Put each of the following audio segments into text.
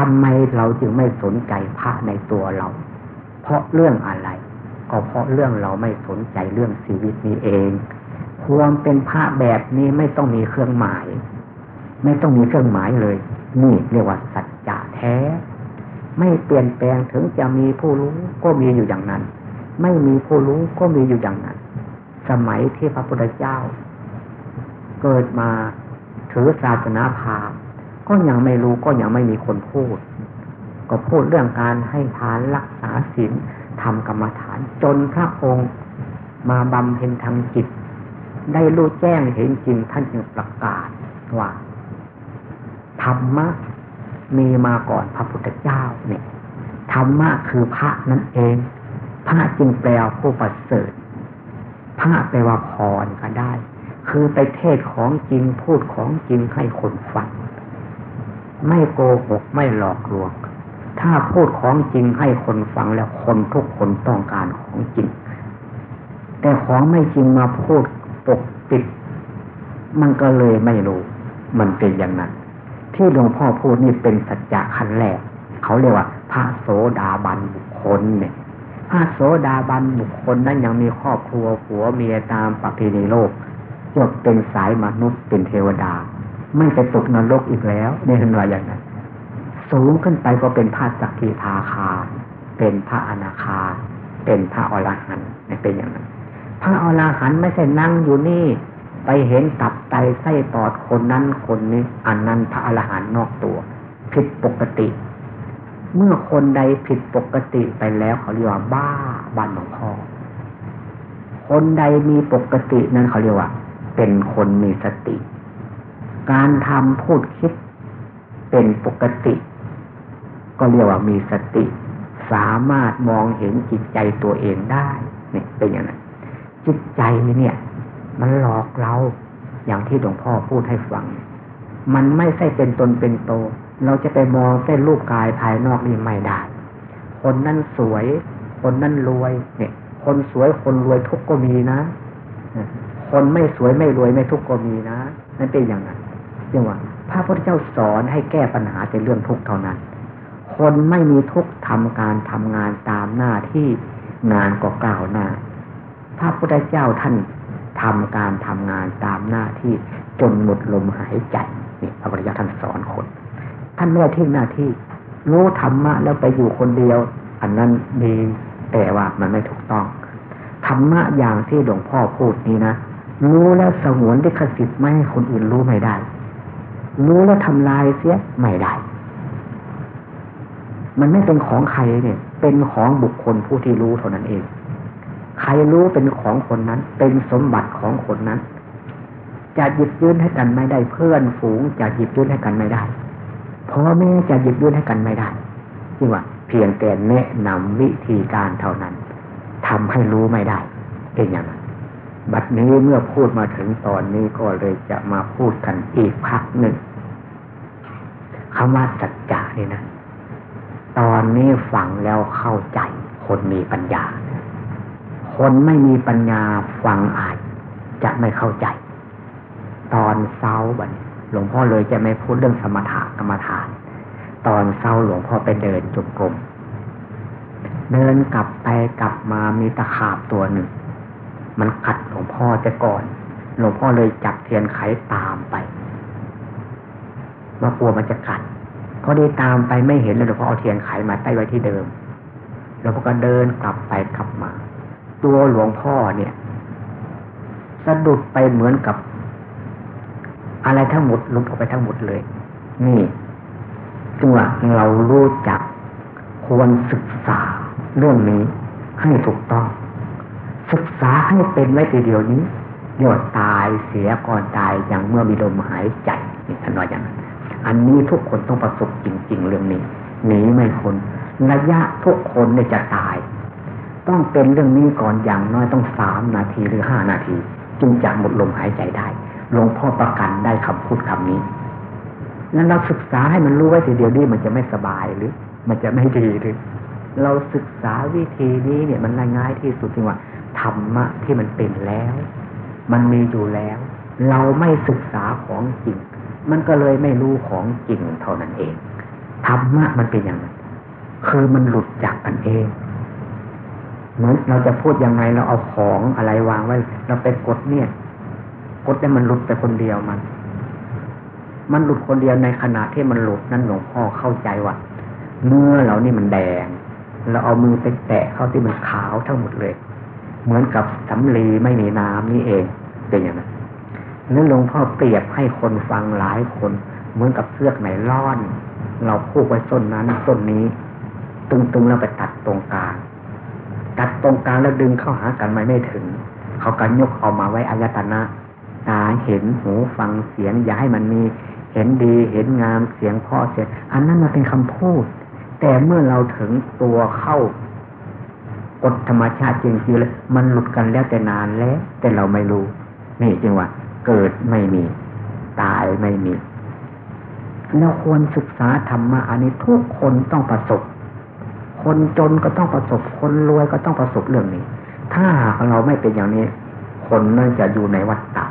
ทำไมเราจึงไม่สนใจพระในตัวเรา เพราะเรื่องอะไร ก็เพราะเรื่องเราไม่สนใจเรื่องชีวิตนี้เอง ความเป็นพระแบบนี้ไม่ต้องมีเครื่องหมาย ไม่ต้องมีเครื่องหมายเลย นี่เรียกว่าสัจจะแท้ ไม่เปลี่ยนแปลงถึงจะมีผู้รู้ก็มีอยู่อย่างนั้น ไม่มีผู้รู้ก็มีอยู่อย่างนั้น สมัยที่พระพุทธเจ้า เกิดมาถือศาสนาพราหมณ์ ก็ยังไม่รู้ก็ยังไม่มีคนพูด ก็พูดเรื่องการให้ทานรักษาศีลทำกรรมฐาน จนพระองค์มาบำเพ็ญทางจิต ได้รู้แจ้งเห็นจริงท่านจึงประกาศว่า ธรรมะมีมาก่อนพระพุทธเจ้าเนี่ยธรรมะคือพระนั่นเอง พระจึงแปลผู้ประเสริฐพระแปลว่าพรก็ได้ คือไปเทศของจริงพูดของจริงให้คนฟัง ไม่โกหกไม่หลอกลวง ถ้าพูดของจริงให้คนฟังแล้วคนทุกคนต้องการของจริง แต่ของไม่จริงมาพูดปกปิด มันก็เลยไม่รู้ มันเป็นอย่างนั้น ที่หลวงพ่อพูดนี่เป็นสัจจะขั้นแรก เขาเรียกว่า พระโสดาบันบุคคลเนี่ยพระโสดาบันบุคคลนั้นยังมีครอบครัวผัวเมียตามประเพณีโลกจบเป็นสายมนุษย์เป็นเทวดา ไม่ไปตกนรกอีกแล้วในทันวาอย่างนั้นสูงขึ้นไปก็เป็นพระสักขีทาคา เป็นพระอนาคา เป็นพระอรหันต์เป็นอย่างนั้น พระอรหันต์ไม่ใช่นั่งอยู่นี่ ไปเห็นตับไตไส้ปอดคนนั้นคนนี้ อันนั้นพระอรหันต์นอกตัว ผิดปกติ เมื่อคนใดผิดปกติไปแล้วเขาเรียกว่าบ้าบ้านหลวงพ่อคนใดมีปกตินั้นเขาเรียกว่า เป็นคนมีสติ การทำพูดคิดเป็นปกติ ก็เรียกว่ามีสติ สามารถมองเห็นจิตใจตัวเองได้เนี่ยเป็นอย่างนั้นจิตใจเนี่ย มันหลอกเราอย่างที่หลวงพ่อพูดให้ฟัง มันไม่ใช่เป็นตนเป็นโต เราจะไปมองแค่รูปกายภายนอกนี่ไม่ได้ คนนั้นสวย คนนั้นรวย เนี่ย คนสวยคนรวยทุกก็มีนะ คนไม่สวยไม่รวยไม่ทุกก็มีนะ นั่นเป็นอย่างนั้น จึงว่าพระพุทธเจ้าสอนให้แก้ปัญหาในเรื่องทุกข์เท่านั้น คนไม่มีทุกข์ทำการทำงานตามหน้าที่งานก็กล่าวหน้า พระพุทธเจ้าท่านทำการทำงานตามหน้าที่จนหมดลมหายใจนี่พระพุทธเจ้าท่านสอนคน ท่านไม่ทิ้งหน้าที่รู้ธรรมะแล้วไปอยู่คนเดียว อันนั้นดีแต่ว่ามันไม่ถูกต้องธรรมะอย่างที่หลวงพ่อพูดนี้นะรู้แล้วสงวนได้ขสิทธิ์ไม่ให้คนอื่นรู้ไม่ได้ รู้แล้วทำลายเสียไม่ได้ มันไม่เป็นของใครเนี่ย เป็นของบุคคลผู้ที่รู้เท่านั้นเอง ใครรู้เป็นของคนนั้น เป็นสมบัติของคนนั้น จะหยิบยื่นให้กันไม่ได้ เพื่อนฝูงจะหยิบยื่นให้กันไม่ได้พ่อแม่จะหยิบยื่นให้กันไม่ได้ที่ว่า เพียงแต่แนะนำวิธีการเท่านั้นทำให้รู้ไม่ได้ เป็นอย่างนั้นบัดนี้เมื่อพูดมาถึงตอนนี้ก็เลยจะมาพูดกันอีกพักหนึ่ง คำว่าสัจจะนี่นะ ตอนนี้ฟังแล้วเข้าใจ คนมีปัญญา คนไม่มีปัญญาฟังอาจจะไม่เข้าใจ ตอนเศร้าบัดหลวงพ่อเลยจะไม่พูดเรื่องสมถะกรรมฐาน ตอนเศร้าหลวงพ่อไปเดินจุกกลมเดินกลับไปกลับมามีตะขาบตัวหนึ่ง มันกัดหลวงพ่อจะก่อน หลวงพ่อเลยจับเทียนไขตามไป ว่ากลัวมันจะกัดพอได้ตามไปไม่เห็นเลยหลวงพ่อเอาเทียนไขมาใต้ไว้ที่เดิมหลวงพ่อก็เดินกลับไปกลับมา ตัวหลวงพ่อเนี่ยสะดุดไปเหมือนกับ อะไรทั้งหมดลุกออกไปทั้งหมดเลย นี่จึงว่าเรารู้จักควรศึกษาเรื่องนี้ให้ถูกต้อง ศึกษาให้เป็นไว้ทีเดียวนี้เดี๋ยวตายเสียก่อนตายอย่างเมื่อมีลมหายใจนี่ท่านว่าอย่างนั้น อันนี้ทุกคนต้องประสบจริง ๆ เรื่องนี้หนีไม่คนระยะทุกคนเนี่ยจะตาย ต้องเป็นเรื่องนี้ก่อนอย่างน้อยต้องสามนาทีหรือห้านาที จึงจะหมดลมหายใจได้หลวงพ่อประกันได้คำพูดคำนี้นั้นเราศึกษาให้มันรู้ไว้ทีเดียวนี้มันจะไม่สบายหรือ มันจะไม่ดีหรือ เราศึกษาวิธีนี้เนี่ยมันง่ายที่สุดจริงว่าธรรมะที่มันเป็นแล้ว มันมีอยู่แล้ว เราไม่ศึกษาของจริง มันก็เลยไม่รู้ของจริงเท่านั้นเองธรรมะมันเป็นอย่างนั้นคือมันหลุดจากกันเองเหมือนเราจะพูดยังไงเราเอาของอะไรวางไว้ เราไปกดเนี่ย กดได้มันหลุดไปคนเดียวมัน มันหลุดคนเดียวในขณะที่มันหลุดนั้นหลวงพ่อเข้าใจว่าเนื้อเรานี่มันแดง เราเอามือไปแตะเข้าที่มันขาวทั้งหมดเลย เหมือนกับสำลีไม่มีน้ำนี่เองเป็นอย่างนั้น นั่นหลวงพ่อเปรียบให้คนฟังหลายคน เหมือนกับเสื้อไหนล่อน เราพูกไว้ส้นนั้นส้นนี้ ตึงๆแล้วไปตัดตรงกลางตัดตรงกลางแล้วดึงเข้าหากันไม่ไม่ถึง เขาก็ยกเอามาไว้อายตนะตาเห็นหูฟังเสียงอย่าให้มันมี เห็นดีเห็นงามเสียงพ่อเสียงอันนั้นมันเป็นคำพูด แต่เมื่อเราถึงตัวเข้ากฎธรรมชาติจริงๆเลยมันหลุดกันแล้วแต่นานแล้ว แต่เราไม่รู้ นี่จึงว่า เกิดไม่มี ตายไม่มีเราควรศึกษาธรรมะอันนี้ทุกคนต้องประสบ คนจนก็ต้องประสบ คนรวยก็ต้องประสบเรื่องนี้ ถ้าเราไม่เป็นอย่างนี้ คนนั่นจะอยู่ในวัฏฏะ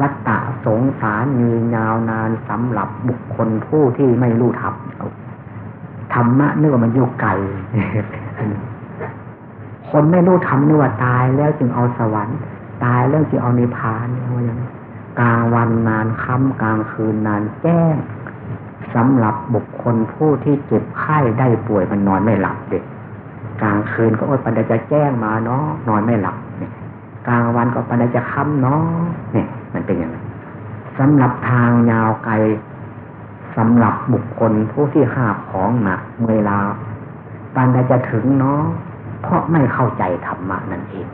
วัฏฏะสงสารยืนยาวนานสำหรับบุคคลผู้ที่ไม่รู้ธรรมธรรมะนึกว่ามันอยู่ไกลคนไม่รู้ธรรมนึกว่าตายแล้วจึงเอาสวรรค์ ตายแล้วจึงเอานิพานเอาอย่างกลางวันนานค่ำกลางคืนนานแจ้งสำหรับบุคคลผู้ที่เจ็บไข้ได้ป่วยมันนอนไม่หลับเด็กกลางคืนก็อดปันจะแจ้งมาเนาะนอนไม่หลับเนี่ยกลางวันก็ปันจะค่ำเนาะเนี่ย มันเป็นอย่างนั้นสำหรับทางยาวไกลสำหรับบุคคลผู้ที่หาของหนักเมื่อลาปันจะถึงเนาะเพราะไม่เข้าใจธรรมะนั่นเอง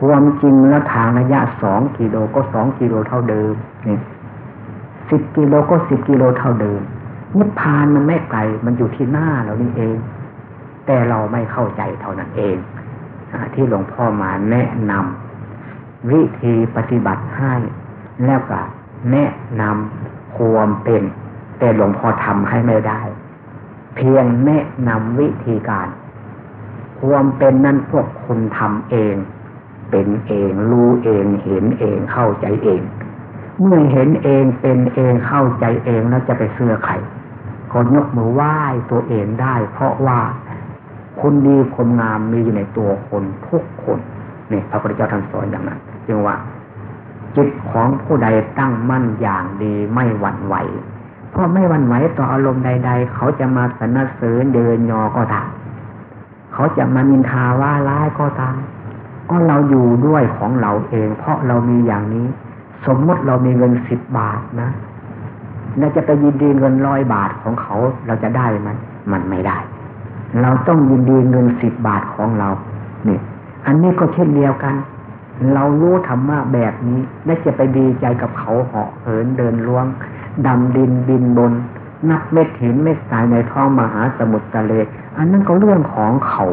ความจริงแล้วทางระยะสองกิโลก็สองกิโลเท่าเดิมนี่สิบกิโลก็สิบกิโลเท่าเดิมนิพพานมันไม่ไกลมันอยู่ที่หน้าเรานี่เอง แต่เราไม่เข้าใจเท่านั้นเองที่หลวงพ่อมาแนะนำวิธีปฏิบัติให้แล้วก็แนะนำความเป็น แต่หลวงพ่อทำให้ไม่ได้ เพียงแนะนำวิธีการ ความเป็นนั่นพวกคุณทำเอง เป็นเอง รู้เองเห็นเองเข้าใจเอง เมื่อเห็นเองเป็นเองเข้าใจเองแล้วจะไปเสื้อใครคนยกมือไหว้ตัวเองได้ เพราะว่าคุณดีคนงามมีอยู่ในตัวคนทุกคนเนี่ยพระพุทธเจ้าท่านสอนอย่างนั้นจึงว่า จิตของผู้ใดตั้งมั่นอย่างดีไม่หวั่นไหวเพราะไม่หวั่นไหวต่ออารมณ์ใด ๆ เขาจะมาสนเสริญเดินยอก็ตามเขาจะมานินทาว่าร้ายก็ตาม ก็เราอยู่ด้วยของเราเอง เพราะเรามีอย่างนี้ สมมติเรามีเงินสิบบาทนะเราจะไปยินดีเงินร้อยบาทของเขาเราจะได้ไหมมันไม่ได้ เราต้องยินดีเงินสิบบาทของเราเนี่ยอันนี้ก็เช่นเดียวกัน เรารู้ธรรมะแบบนี้และจะไปดีใจกับเขาเหาะเหินเดินล่วงดำดินบินบน นับเม็ดหินเม็ดทรายในท้องมหาสมุทรทะเล อันนั้นก็เรื่องของเขา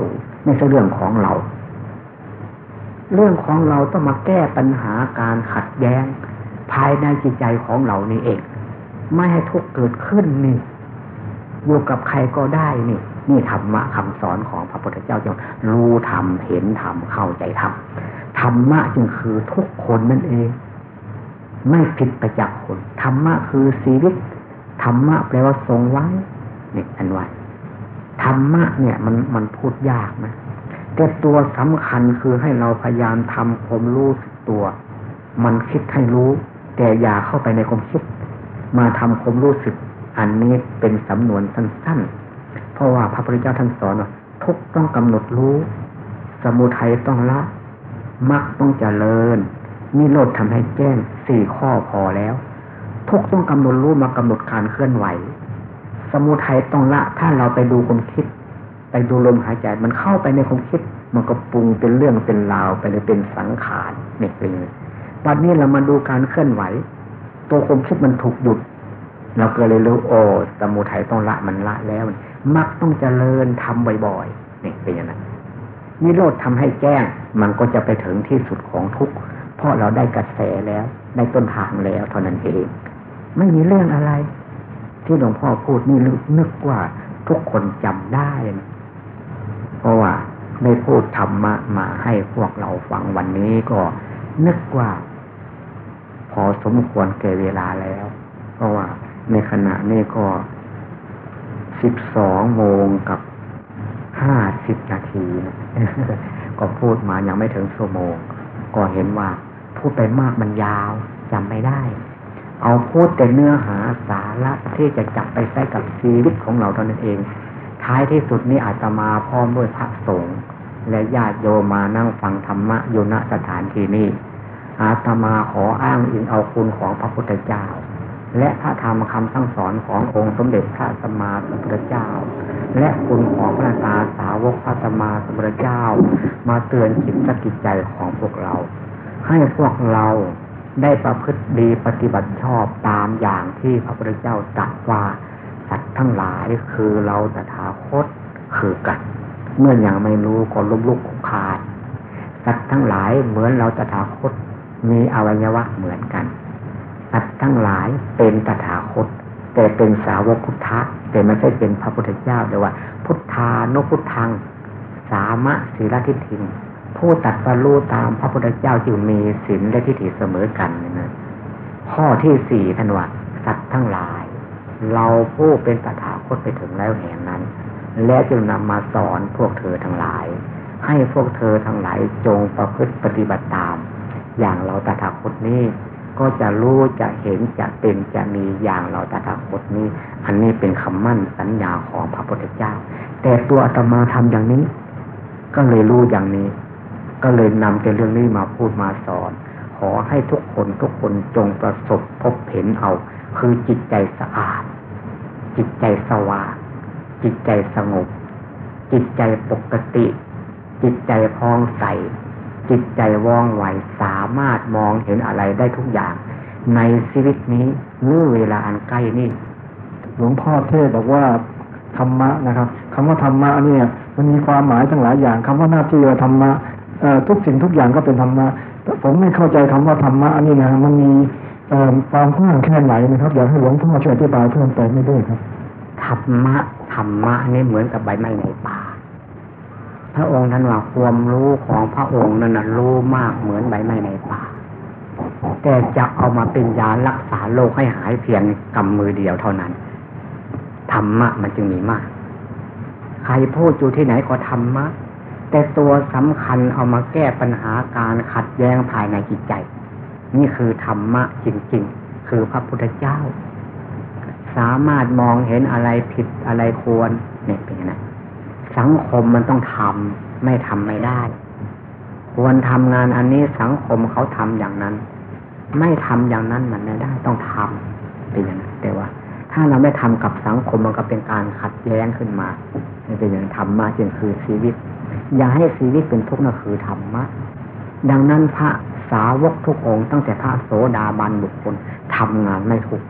ไม่ใช่เรื่องของเรา เรื่องของเราต้องมาแก้ปัญหาการขัดแย้ง ภายในจิตใจของเรานี่เอง ไม่ให้ทุกข์เกิดขึ้นนี่อยู่กับใครก็ได้นี่นี่ธรรมะคำสอนของพระพุทธเจ้าจึงรู้ธรรมเห็นธรรมเข้าใจธรรมธรรมะจึงคือทุกคนนั่นเอง ไม่ผิดไปจากคนธรรมะคือชีวิตธรรมะแปลว่าทรงไว้นี่อันไว้ธรรมะเนี่ยมันมันพูดยากนะ แต่ตัวสำคัญคือให้เราพยายามทำความรู้สึกตัว มันคิดให้รู้ แต่อย่าเข้าไปในความคิด มาทำความรู้สึก อันนี้เป็นสำนวนสั้นๆ เพราะว่าพระพุทธเจ้าท่านสอนว่าทุกต้องกำหนดรู้ สมุทัยต้องละมรรคต้องเจริญนิโรธทำให้แจ้งสี่ข้อพอแล้ว ทุกต้องกำหนดรู้มากำหนดการเคลื่อนไหว สมุทัยต้องละถ้าเราไปดูความคิด ไปดูลมหายใจมันเข้าไปในความคิด มันก็ปรุงเป็นเรื่องเป็นราวไปเลยเป็นสังขารเนี่ยเป็นวันนี้เรามาดูการเคลื่อนไหว ตัวความคิดมันถูกหยุด เราก็เลยรู้โอ้สมุทัยต้องละมันละแล้วมักต้องเจริญทำบ่อยๆเนี่ยเป็นอย่างนั้นนิโรธทำให้แจ้ง มันก็จะไปถึงที่สุดของทุกข์เพราะเราได้กระแสแล้วได้ต้นทางแล้วเท่านั้นเอง ไม่มีเรื่องอะไร ที่หลวงพ่อพูดนี่นึกว่าทุกคนจำได้ เพราะว่าได้พูดธรรมะมาให้พวกเราฟังวันนี้ก็นึกว่า พอสมควรเก่เวลาแล้ว เพราะว่าในขณะนี้ก็สิบสองโมงกับห้าสิบนาทีนะก็พูดมายังไม่ถึงชั่วโมง ก็เห็นว่า พูดไปมากมันยาวจำไม่ได้ เอาพูดแต่เนื้อหาสาระที่จะจับไปใช้กับชีวิตของเราเท่านั้นเอง ท้ายที่สุดนี้อาจจะมาพร้อมด้วยพระสงฆ์และญาติโยมมานั่งฟังธรรมะอยู่ณสถานที่นี้อาตมาขออ้างอิงเอาคุณของพระพุทธเจ้า และพระธรรมคำสั่งสอนขององค์สมเด็จพระสัมมาสัมพุทธเจ้า และคุณของพระตาสาวกพระสัมมาสัมพุทธเจ้า มาเตือนจิตสกิจใจของพวกเรา ให้พวกเราได้ประพฤติดีปฏิบัติชอบตามอย่างที่พระพุทธเจ้าตรัสว่า สัตว์ทั้งหลายคือเราตถาคตคือกัน เมื่ออยังไม่รู้ก็ลุกลุกขาดสัตว์ทั้งหลายเหมือนเราตถาคต มีอวัยวะเหมือนกัน สัตว์ทั้งหลายเป็นตถาคต แต่เป็นสาวกพุทธะแต่ไม่ใช่เป็นพระพุทธเจ้าเดียว่า พุทธานุพุทธัง สามะศีลทิฏฐิผู้ตัดสรู้ตามพระพุทธเจ้าจึงมีศีลและทิฏฐิเสมอกันนะข้อที่สี่ท่านว่าสัตว์ทั้งหลาย เราผู้เป็นตถาคตไปถึงแล้วแห่งนั้น และจึงนำมาสอนพวกเธอทั้งหลาย ให้พวกเธอทั้งหลายจงประพฤติปฏิบัติตาม อย่างเราตถาคตนี้ ก็จะรู้จะเห็นจะเป็นจะมีอย่างเราตถาคตนี้ อันนี้เป็นคำมั่นสัญญาของพระพุทธเจ้า แต่ตัวอาตมาทำอย่างนี้ ก็เลยรู้อย่างนี้ ก็เลยนำแต่เรื่องนี้มาพูดมาสอน ขอให้ทุกคนทุกคนจงประสบพบเห็นเอา คือจิตใจสะอาด จิตใจสว่างจิตใจสงบ จิตใจปกติ จิตใจพองใส จิตใจว่องไวสามารถมองเห็นอะไรได้ทุกอย่าง ในชีวิตนี้เมื่อเวลาอันใกล้นี้หลวงพ่อเทศบอกว่าธรรมะนะครับคำว่าธรรมะเนี่ย มันมีความหมายทั้งหลายอย่างคำว่าหน้าที่ว่าธรรมะทุกสิ่งทุกอย่างก็เป็นธรรมะผมไม่เข้าใจคำว่าธรรมะนี่นะมันมี ความกว้างแค่ไหนนะครับ อยากให้หลวงพ่อช่วยอธิบายเพิ่มเติมไม่ด้วยครับธรรมะธรรมะนี่เหมือนกับใบไม้ในป่า พระองค์ท่านว่าความรู้ของพระองค์นั้นรู้มากเหมือนใบไม้ในป่า แต่จะเอามาเป็นยารักษาโรคให้หายเพียงกำมือเดียวเท่านั้นธรรมะมันจึงมีมาก ใครพูดอยู่ที่ไหนก็ธรรมะ แต่ตัวสำคัญเอามาแก้ปัญหาการขัดแย้งภายในจิตใจ นี่คือธรรมะจริง ๆ คือพระพุทธเจ้า สามารถมองเห็นอะไรผิดอะไรควรเนี่ยเป็นไงสังคมมันต้องทำไม่ทำไม่ได้ ควรทำงานอันนี้สังคมเขาทำอย่างนั้น ไม่ทำอย่างนั้นมันไม่ได้ต้องทำเป็นอย่างนั้นแต่ว่า ถ้าเราไม่ทำกับสังคมมันก็เป็นการขัดแย้งขึ้นมาเป็นอย่างธรรมะจึงคือชีวิต อย่าให้ชีวิตเป็นทุกข์นั่นคือธรรมะดังนั้นพระ สาวกทุกองค์ตั้งแต่พระโสดาบันบุคคลทำงานไม่ถูก